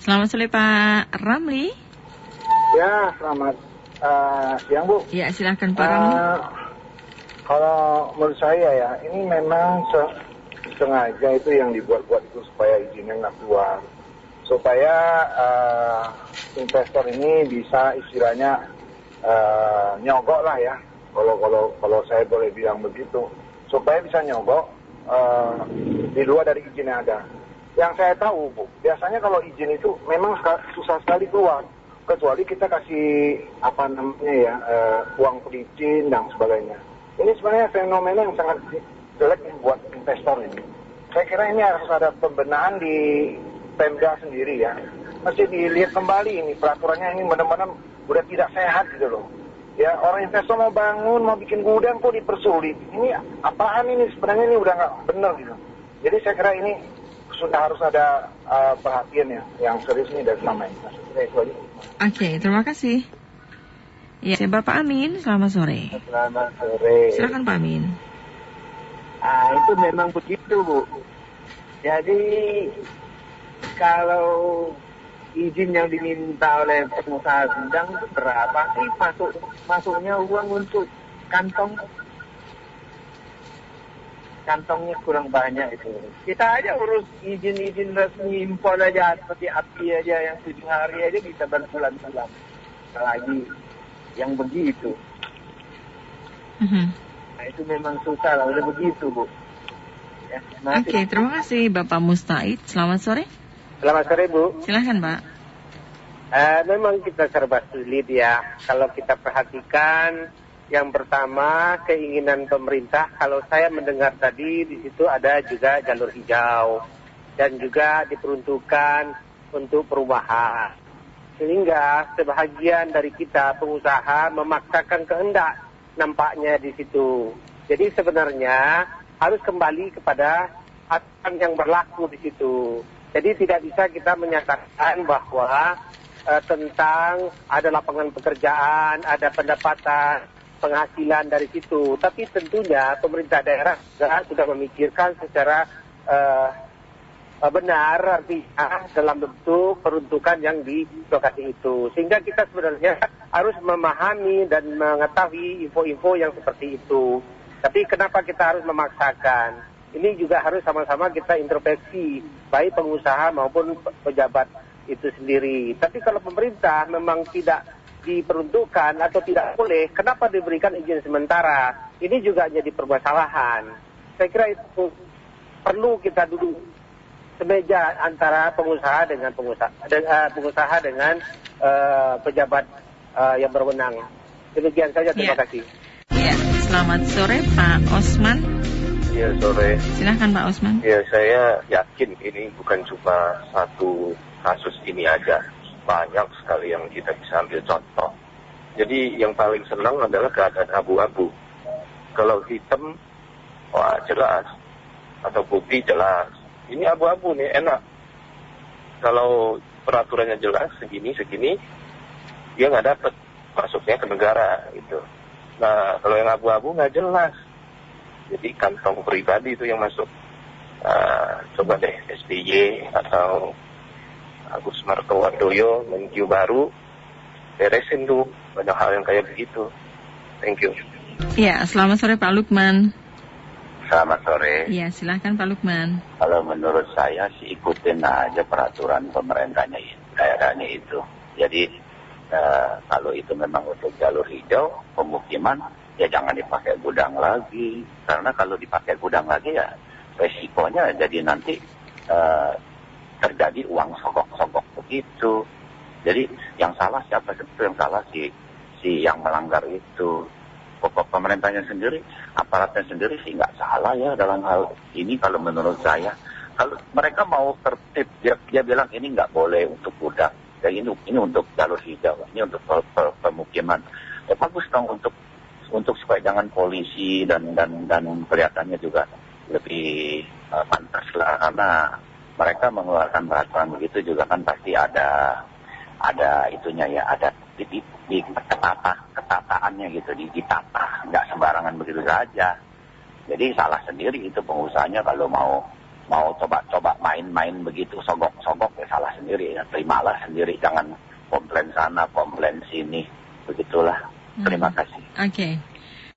Selamat sore Pak Ramli. Ya, selamat uh, siang Bu. Ya, silahkan Pak uh, Ramli. Kalau menurut saya ya, ini memang se sengaja itu yang dibuat-buat itu supaya izinnya nggak keluar. Supaya uh, investor ini bisa istilahnya uh, nyogok lah ya. Kalau kalau kalau saya boleh bilang begitu. Supaya bisa nyogok uh, di luar dari izin yang ada. Yang saya tahu, Bu, biasanya kalau izin itu memang susah sekali keluar. Kecuali kita kasih apa namanya ya, uh, uang pelicin dan sebagainya. Ini sebenarnya fenomena yang sangat jelek buat investor ini. Saya kira ini harus ada pembenahan di Pemda sendiri ya. Mesti dilihat kembali ini peraturannya ini benar-benar udah tidak sehat gitu loh. Ya orang investor mau bangun, mau bikin gudang kok dipersulit. Ini apaan ini sebenarnya ini udah nggak benar gitu. Jadi saya kira ini sudah harus ada uh, perhatian ya yang serius ini dari selama ini. Oke, okay, terima kasih. Ya, saya Bapak Amin, selamat sore. Selamat sore. Silakan Pak Amin. Ah, itu memang begitu, Bu. Jadi kalau izin yang diminta oleh pengusaha sedang berapa sih masuk masuknya uang untuk kantong kantongnya kurang banyak itu. Kita aja urus izin-izin resmi impor aja seperti api aja yang tujuh hari aja bisa berbulan-bulan. Lagi yang begitu. Mm-hmm. Nah itu memang susah lah, udah begitu bu. Ya, Oke, okay, terima kasih Bapak Mustaid. Selamat sore. Selamat sore Bu. Silahkan Pak. Uh, memang kita serba sulit ya. Kalau kita perhatikan yang pertama keinginan pemerintah, kalau saya mendengar tadi di situ ada juga jalur hijau dan juga diperuntukkan untuk perubahan. Sehingga sebahagian dari kita pengusaha memaksakan kehendak nampaknya di situ. Jadi sebenarnya harus kembali kepada aturan yang berlaku di situ. Jadi tidak bisa kita menyatakan bahwa uh, tentang ada lapangan pekerjaan, ada pendapatan, penghasilan dari situ. Tapi tentunya pemerintah daerah sudah memikirkan secara uh, benar artinya dalam bentuk peruntukan yang di lokasi itu. Sehingga kita sebenarnya harus memahami dan mengetahui info-info yang seperti itu. Tapi kenapa kita harus memaksakan? Ini juga harus sama-sama kita introspeksi, baik pengusaha maupun pejabat itu sendiri. Tapi kalau pemerintah memang tidak diperuntukkan atau tidak boleh, kenapa diberikan izin sementara? Ini juga jadi permasalahan. Saya kira itu perlu kita duduk semeja antara pengusaha dengan pengusaha, dengan, uh, pengusaha dengan uh, pejabat uh, yang berwenang. Demikian saja, terima ya. kasih. Ya, selamat sore Pak Osman. Iya sore. Silahkan Pak Osman. Ya saya yakin ini bukan cuma satu kasus ini aja banyak sekali yang kita bisa ambil contoh. Jadi yang paling senang adalah keadaan abu-abu. Kalau hitam, wah jelas. Atau putih jelas. Ini abu-abu nih, enak. Kalau peraturannya jelas, segini-segini, dia nggak dapat masuknya ke negara gitu. Nah, kalau yang abu-abu nggak jelas. Jadi kantong pribadi itu yang masuk. Uh, coba deh SBY atau Agus Martowardoyo Menkyu baru beresin tuh banyak hal yang kayak begitu. Thank you. Ya, selamat sore Pak Lukman. Selamat sore. Iya, silahkan Pak Lukman. Kalau menurut saya sih ikutin aja peraturan pemerintahnya daerahnya itu. Jadi uh, kalau itu memang untuk jalur hijau pemukiman ya jangan dipakai gudang lagi karena kalau dipakai gudang lagi ya resikonya jadi nanti uh, terjadi uang sogok-sogok begitu. Jadi yang salah siapa? Itu yang salah si si yang melanggar itu. Pokok pemerintahnya sendiri, aparatnya sendiri sih nggak salah ya dalam hal ini kalau menurut saya. Kalau mereka mau tertib, dia, dia bilang ini nggak boleh untuk kuda. Ya ini ini untuk jalur hijau, ini untuk pemukiman. Ya bagus dong untuk untuk supaya jangan polisi dan dan dan kelihatannya juga lebih uh, pantas lah karena mereka mengeluarkan peraturan begitu juga kan pasti ada ada itunya ya ada di, di, di ketata ketataannya gitu di ditata nggak sembarangan begitu saja. Jadi salah sendiri itu pengusahanya kalau mau mau coba-coba main-main begitu sogok-sogok ya salah sendiri. Ya terimalah sendiri. Jangan komplain sana komplain sini. Begitulah. Terima kasih. Oke.